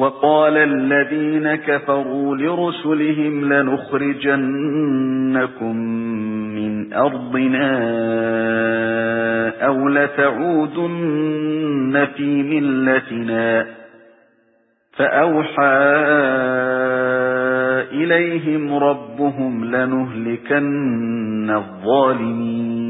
وقال الذين كفروا لرسلهم لنخرجنكم من أرضنا أو لتعودن في ملتنا. فأوحى إليهم ربهم لنهلكن الظالمين.